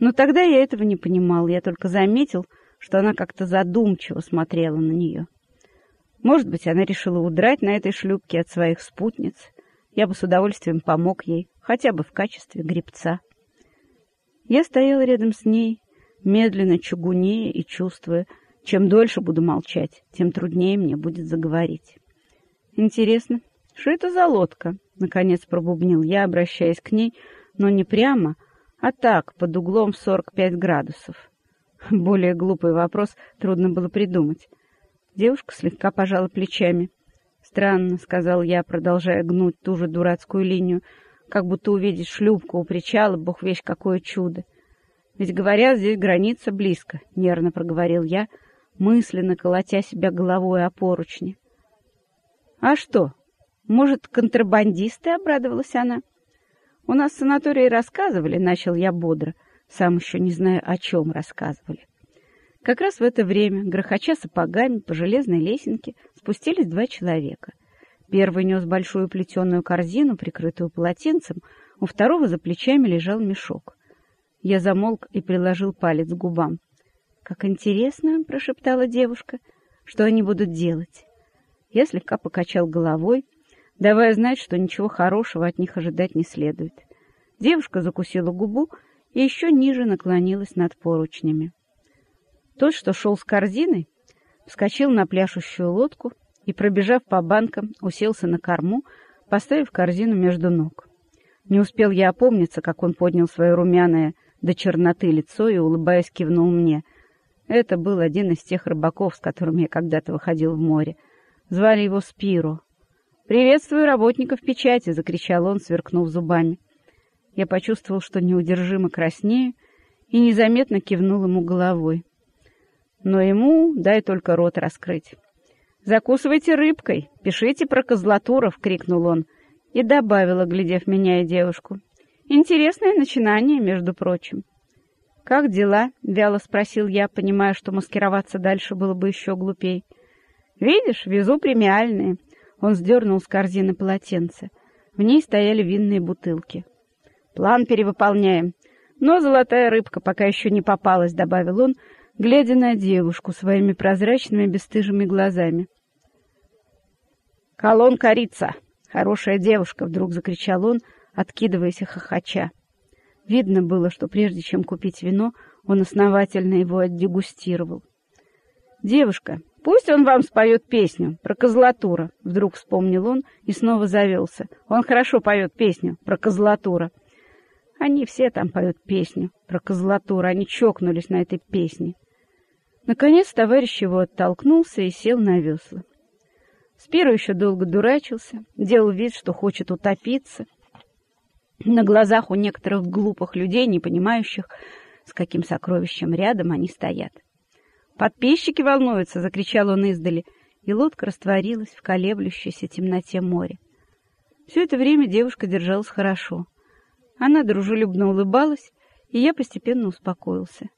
Но тогда я этого не понимал, я только заметил, что она как-то задумчиво смотрела на нее. Может быть, она решила удрать на этой шлюпке от своих спутниц. Я бы с удовольствием помог ей, хотя бы в качестве гребца. Я стоял рядом с ней, медленно чугунея и чувствуя, чем дольше буду молчать, тем труднее мне будет заговорить. Интересно, что это за лодка? Наконец пробубнил я, обращаясь к ней, но не прямо, а так, под углом 45 градусов. Более глупый вопрос трудно было придумать. Девушка слегка пожала плечами. «Странно», — сказал я, продолжая гнуть ту же дурацкую линию, как будто увидеть шлюпку у причала, бог вещь, какое чудо. «Ведь, говорят, здесь граница близко», — нервно проговорил я, мысленно колотя себя головой о поручни. «А что? Может, контрабандисты?» — обрадовалась она. «У нас в санатории рассказывали», — начал я бодро, сам еще не знаю, о чем рассказывали. Как раз в это время, грохоча сапогами по железной лесенке, спустились два человека. Первый нес большую плетеную корзину, прикрытую полотенцем, у второго за плечами лежал мешок. Я замолк и приложил палец к губам. «Как интересно!» — прошептала девушка. «Что они будут делать?» Я слегка покачал головой, давая знать, что ничего хорошего от них ожидать не следует. Девушка закусила губу и еще ниже наклонилась над поручнями. Тот, что шел с корзиной, вскочил на пляшущую лодку и, пробежав по банкам, уселся на корму, поставив корзину между ног. Не успел я опомниться, как он поднял свое румяное до черноты лицо и, улыбаясь, кивнул мне. Это был один из тех рыбаков, с которыми я когда-то выходил в море. Звали его Спиро. «Приветствую работников печати!» — закричал он, сверкнув зубами. Я почувствовал, что неудержимо краснею, и незаметно кивнул ему головой но ему дай только рот раскрыть. «Закусывайте рыбкой, пишите про Козлатуров!» — крикнул он и добавил, глядев меня и девушку. «Интересное начинание, между прочим». «Как дела?» — вяло спросил я, понимая, что маскироваться дальше было бы еще глупей. «Видишь, везу премиальные». Он сдернул с корзины полотенце. В ней стояли винные бутылки. «План перевыполняем. Но золотая рыбка пока еще не попалась», — добавил он, глядя на девушку своими прозрачными бесстыжими глазами. «Колон корица! Хорошая девушка!» — вдруг закричал он, откидываясь и хохоча. Видно было, что прежде чем купить вино, он основательно его отдегустировал. «Девушка, пусть он вам споет песню про козлатура», — вдруг вспомнил он и снова завелся. «Он хорошо поет песню про козлатура». Они все там поют песню про козлатура, они чокнулись на этой песне. Наконец товарищ его оттолкнулся и сел на весла. Спиро еще долго дурачился, делал вид, что хочет утопиться. На глазах у некоторых глупых людей, не понимающих, с каким сокровищем рядом они стоят. «Подписчики волнуются!» — закричал он издали, и лодка растворилась в колеблющейся темноте моря. Все это время девушка держалась хорошо. Она дружелюбно улыбалась, и я постепенно успокоился.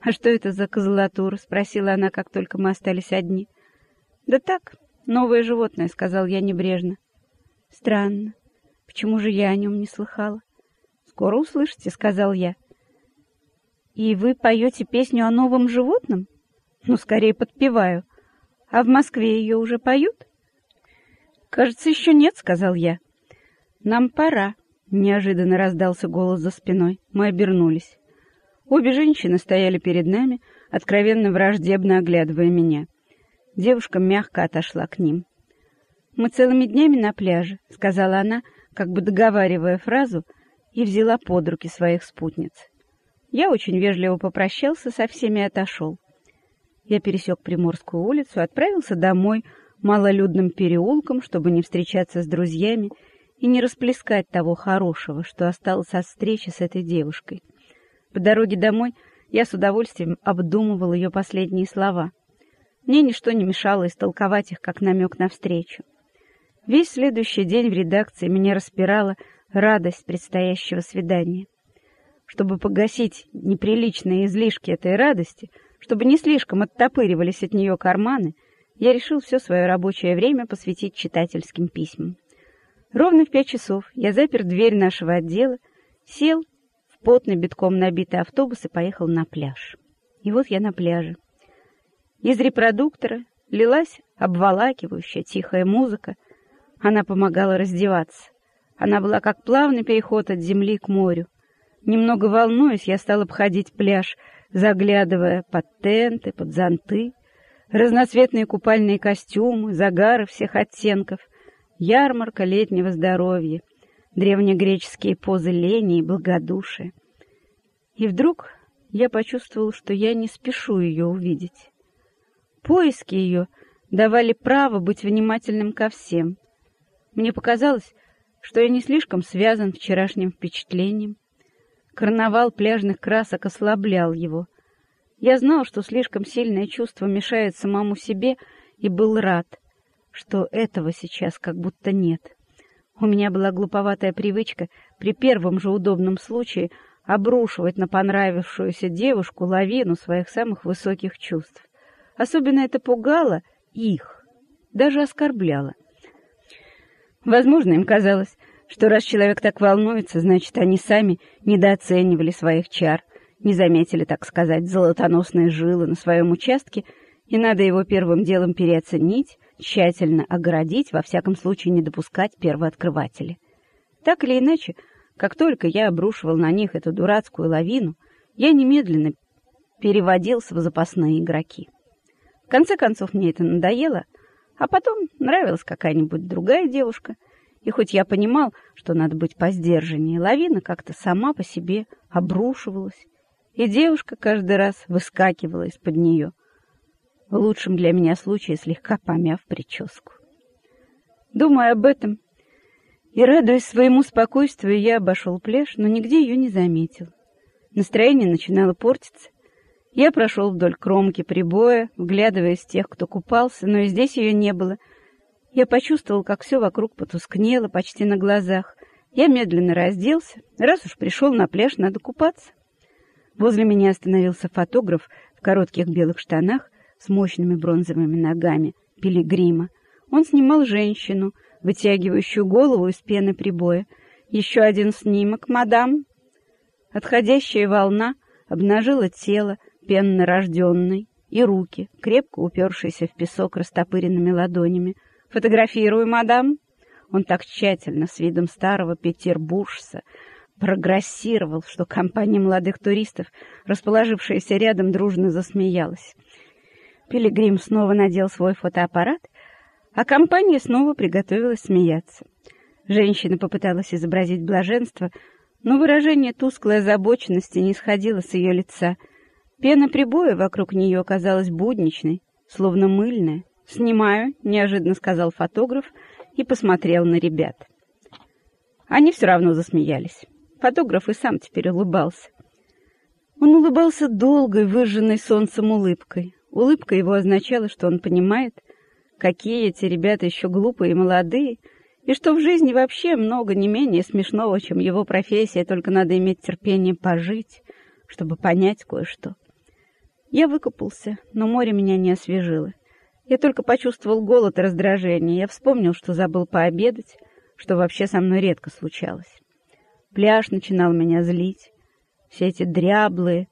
«А что это за козлатура?» — спросила она, как только мы остались одни. «Да так, новое животное», — сказал я небрежно. «Странно. Почему же я о нем не слыхала?» «Скоро услышите», — сказал я. «И вы поете песню о новом животном?» «Ну, скорее подпеваю. А в Москве ее уже поют?» «Кажется, еще нет», — сказал я. «Нам пора», — неожиданно раздался голос за спиной. Мы обернулись. Обе женщины стояли перед нами, откровенно враждебно оглядывая меня. Девушка мягко отошла к ним. «Мы целыми днями на пляже», — сказала она, как бы договаривая фразу, и взяла под руки своих спутниц. Я очень вежливо попрощался со всеми и отошел. Я пересек Приморскую улицу, отправился домой малолюдным переулком, чтобы не встречаться с друзьями и не расплескать того хорошего, что осталось от встречи с этой девушкой. По дороге домой я с удовольствием обдумывал ее последние слова. Мне ничто не мешало истолковать их как намек на встречу. Весь следующий день в редакции меня распирала радость предстоящего свидания. Чтобы погасить неприличные излишки этой радости, чтобы не слишком оттопыривались от нее карманы, я решил все свое рабочее время посвятить читательским письмам. Ровно в пять часов я запер дверь нашего отдела, сел потный, битком набитый автобус и поехал на пляж. И вот я на пляже. Из репродуктора лилась обволакивающая тихая музыка. Она помогала раздеваться. Она была как плавный переход от земли к морю. Немного волнуясь, я стал обходить пляж, заглядывая под тенты, под зонты, разноцветные купальные костюмы, загары всех оттенков, ярмарка летнего здоровья, древнегреческие позы лени и благодушия. И вдруг я почувствовал, что я не спешу ее увидеть. Поиски ее давали право быть внимательным ко всем. Мне показалось, что я не слишком связан вчерашним впечатлением. Карнавал пляжных красок ослаблял его. Я знал, что слишком сильное чувство мешает самому себе, и был рад, что этого сейчас как будто нет. У меня была глуповатая привычка при первом же удобном случае обрушивать на понравившуюся девушку лавину своих самых высоких чувств. Особенно это пугало их, даже оскорбляло. Возможно, им казалось, что раз человек так волнуется, значит, они сами недооценивали своих чар, не заметили, так сказать, золотоносные жилы на своем участке, и надо его первым делом переоценить, тщательно огородить, во всяком случае не допускать первооткрывателя. Так или иначе, как только я обрушивал на них эту дурацкую лавину, я немедленно переводился в запасные игроки. В конце концов, мне это надоело, а потом нравилась какая-нибудь другая девушка, и хоть я понимал, что надо быть поздержаннее, лавина как-то сама по себе обрушивалась, и девушка каждый раз выскакивала из-под нее, в лучшем для меня случае слегка помяв прическу. Думая об этом, и, радуясь своему спокойствию, я обошел пляж, но нигде ее не заметил. Настроение начинало портиться. Я прошел вдоль кромки прибоя, вглядываясь в тех, кто купался, но и здесь ее не было. Я почувствовал, как все вокруг потускнело почти на глазах. Я медленно разделся. Раз уж пришел на пляж, надо купаться. Возле меня остановился фотограф в коротких белых штанах с мощными бронзовыми ногами, пилигрима. Он снимал женщину — вытягивающую голову из пены прибоя. Еще один снимок, мадам. Отходящая волна обнажила тело пенно-рожденной и руки, крепко упершиеся в песок растопыренными ладонями. «Фотографирую, мадам!» Он так тщательно, с видом старого петербуржца, прогрессировал, что компания молодых туристов, расположившаяся рядом, дружно засмеялась. Пилигрим снова надел свой фотоаппарат а компания снова приготовилась смеяться. Женщина попыталась изобразить блаженство, но выражение тусклой озабоченности не сходило с ее лица. Пена прибоя вокруг нее оказалась будничной, словно мыльная. «Снимаю», — неожиданно сказал фотограф и посмотрел на ребят. Они все равно засмеялись. Фотограф и сам теперь улыбался. Он улыбался долгой, выжженной солнцем улыбкой. Улыбка его означала, что он понимает — какие эти ребята еще глупые и молодые, и что в жизни вообще много не менее смешного, чем его профессия, только надо иметь терпение пожить, чтобы понять кое-что. Я выкупался, но море меня не освежило. Я только почувствовал голод и раздражение. Я вспомнил, что забыл пообедать, что вообще со мной редко случалось. Пляж начинал меня злить. Все эти дряблые,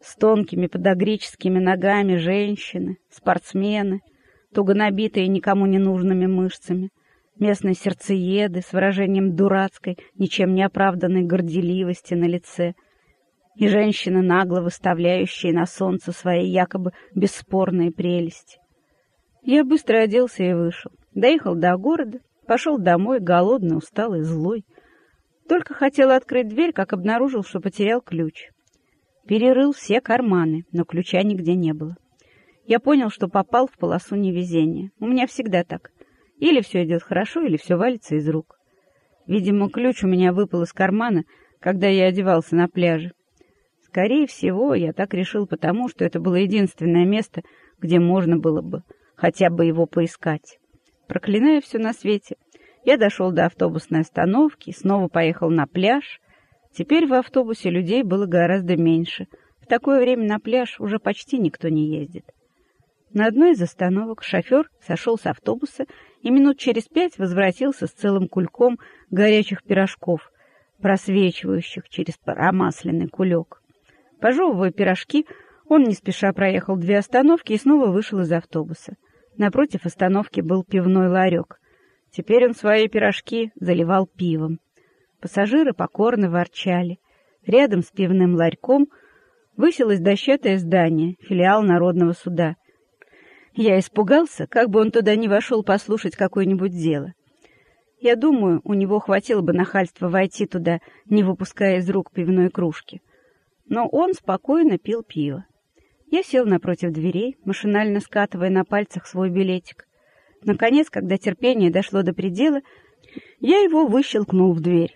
с тонкими подогрическими ногами женщины, спортсмены — туго набитые никому не нужными мышцами, местные сердцееды с выражением дурацкой, ничем не оправданной горделивости на лице, и женщины, нагло выставляющие на солнце свои якобы бесспорные прелести. Я быстро оделся и вышел. Доехал до города, пошел домой, голодный, усталый, злой. Только хотел открыть дверь, как обнаружил, что потерял ключ. Перерыл все карманы, но ключа нигде не было я понял, что попал в полосу невезения. У меня всегда так. Или все идет хорошо, или все валится из рук. Видимо, ключ у меня выпал из кармана, когда я одевался на пляже. Скорее всего, я так решил потому, что это было единственное место, где можно было бы хотя бы его поискать. Проклиная все на свете, я дошел до автобусной остановки, снова поехал на пляж. Теперь в автобусе людей было гораздо меньше. В такое время на пляж уже почти никто не ездит. На одной из остановок шофер сошел с автобуса и минут через пять возвратился с целым кульком горячих пирожков. просвечивающих через промасленный кулек. Пожевывая пирожки, он не спеша проехал две остановки и снова вышел из автобуса. Напротив остановки был пивной ларек. Теперь он свои пирожки заливал пивом. Пассажиры покорно ворчали. Рядом с пивным ларьком высилось дощатое здание, филиал Народного суда. Я испугался, как бы он туда не вошел послушать какое-нибудь дело. Я думаю, у него хватило бы нахальства войти туда, не выпуская из рук пивной кружки. Но он спокойно пил пиво. Я сел напротив дверей, машинально скатывая на пальцах свой билетик. Наконец, когда терпение дошло до предела, я его выщелкнул в дверь.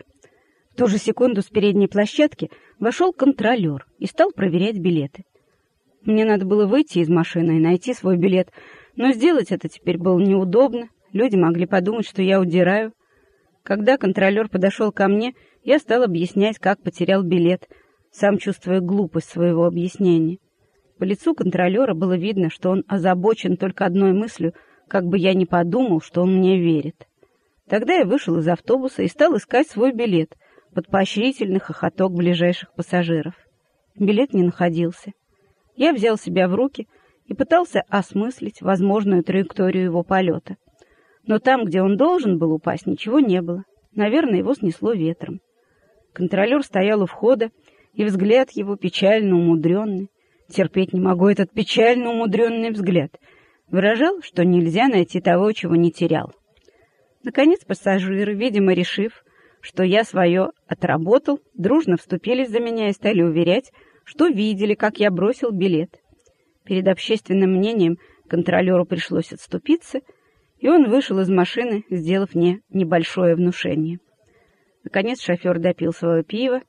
В ту же секунду с передней площадки вошел контролер и стал проверять билеты. Мне надо было выйти из машины и найти свой билет, но сделать это теперь было неудобно. Люди могли подумать, что я удираю. Когда контролер подошел ко мне, я стал объяснять, как потерял билет, сам чувствуя глупость своего объяснения. По лицу контролера было видно, что он озабочен только одной мыслью, как бы я не подумал, что он мне верит. Тогда я вышел из автобуса и стал искать свой билет под поощрительный хохоток ближайших пассажиров. Билет не находился. Я взял себя в руки и пытался осмыслить возможную траекторию его полета. Но там, где он должен был упасть, ничего не было. Наверное, его снесло ветром. Контролер стоял у входа, и взгляд его печально умудренный. Терпеть не могу этот печально умудренный взгляд. Выражал, что нельзя найти того, чего не терял. Наконец пассажиры, видимо, решив, что я свое отработал, дружно вступились за меня и стали уверять, что видели, как я бросил билет. Перед общественным мнением контролеру пришлось отступиться — и он вышел из машины, сделав мне небольшое внушение. Наконец шофер допил свое пиво,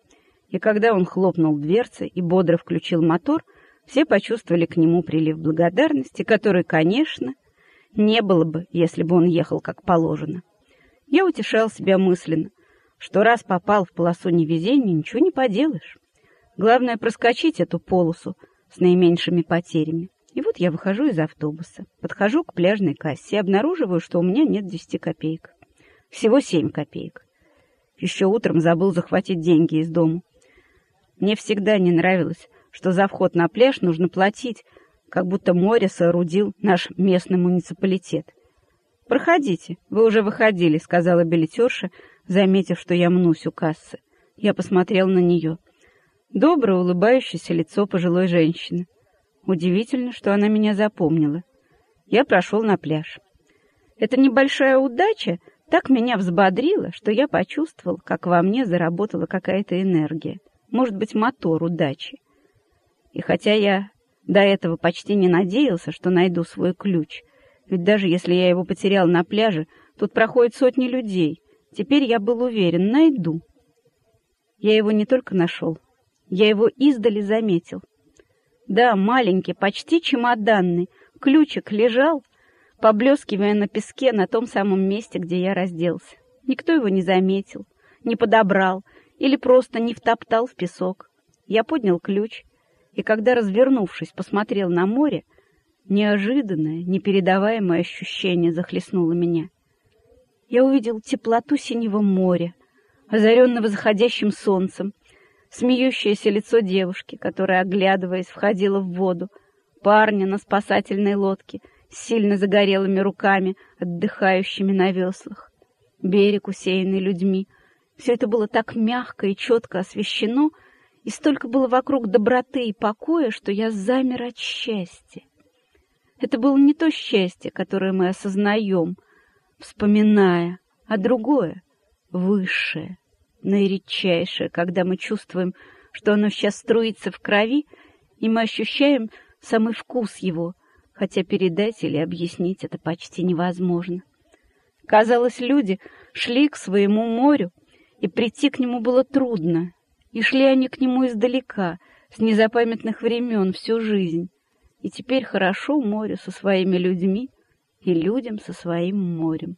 и когда он хлопнул дверцы и бодро включил мотор, все почувствовали к нему прилив благодарности, который, конечно, не было бы, если бы он ехал как положено. Я утешал себя мысленно, что раз попал в полосу невезения, ничего не поделаешь. Главное проскочить эту полосу с наименьшими потерями. И вот я выхожу из автобуса, подхожу к пляжной кассе и обнаруживаю, что у меня нет десяти копеек. Всего семь копеек. Еще утром забыл захватить деньги из дому. Мне всегда не нравилось, что за вход на пляж нужно платить, как будто море соорудил наш местный муниципалитет. «Проходите, вы уже выходили», — сказала билетерша, заметив, что я мнусь у кассы. Я посмотрел на нее. Доброе улыбающееся лицо пожилой женщины. Удивительно, что она меня запомнила. Я прошел на пляж. Эта небольшая удача так меня взбодрила, что я почувствовал, как во мне заработала какая-то энергия. Может быть, мотор удачи. И хотя я до этого почти не надеялся, что найду свой ключ, ведь даже если я его потерял на пляже, тут проходят сотни людей, теперь я был уверен, найду. Я его не только нашел, я его издали заметил. Да, маленький, почти чемоданный. Ключик лежал, поблескивая на песке на том самом месте, где я разделся. Никто его не заметил, не подобрал или просто не втоптал в песок. Я поднял ключ, и когда, развернувшись, посмотрел на море, неожиданное, непередаваемое ощущение захлестнуло меня. Я увидел теплоту синего моря, озаренного заходящим солнцем, смеющееся лицо девушки, которая, оглядываясь, входила в воду, парня на спасательной лодке с сильно загорелыми руками, отдыхающими на веслах, берег, усеянный людьми. Все это было так мягко и четко освещено, и столько было вокруг доброты и покоя, что я замер от счастья. Это было не то счастье, которое мы осознаем, вспоминая, а другое, высшее, наиредчайшее, когда мы чувствуем, что оно сейчас струится в крови, и мы ощущаем самый вкус его, хотя передать или объяснить это почти невозможно. Казалось, люди шли к своему морю, и прийти к нему было трудно, и шли они к нему издалека, с незапамятных времен, всю жизнь. И теперь хорошо морю со своими людьми и людям со своим морем.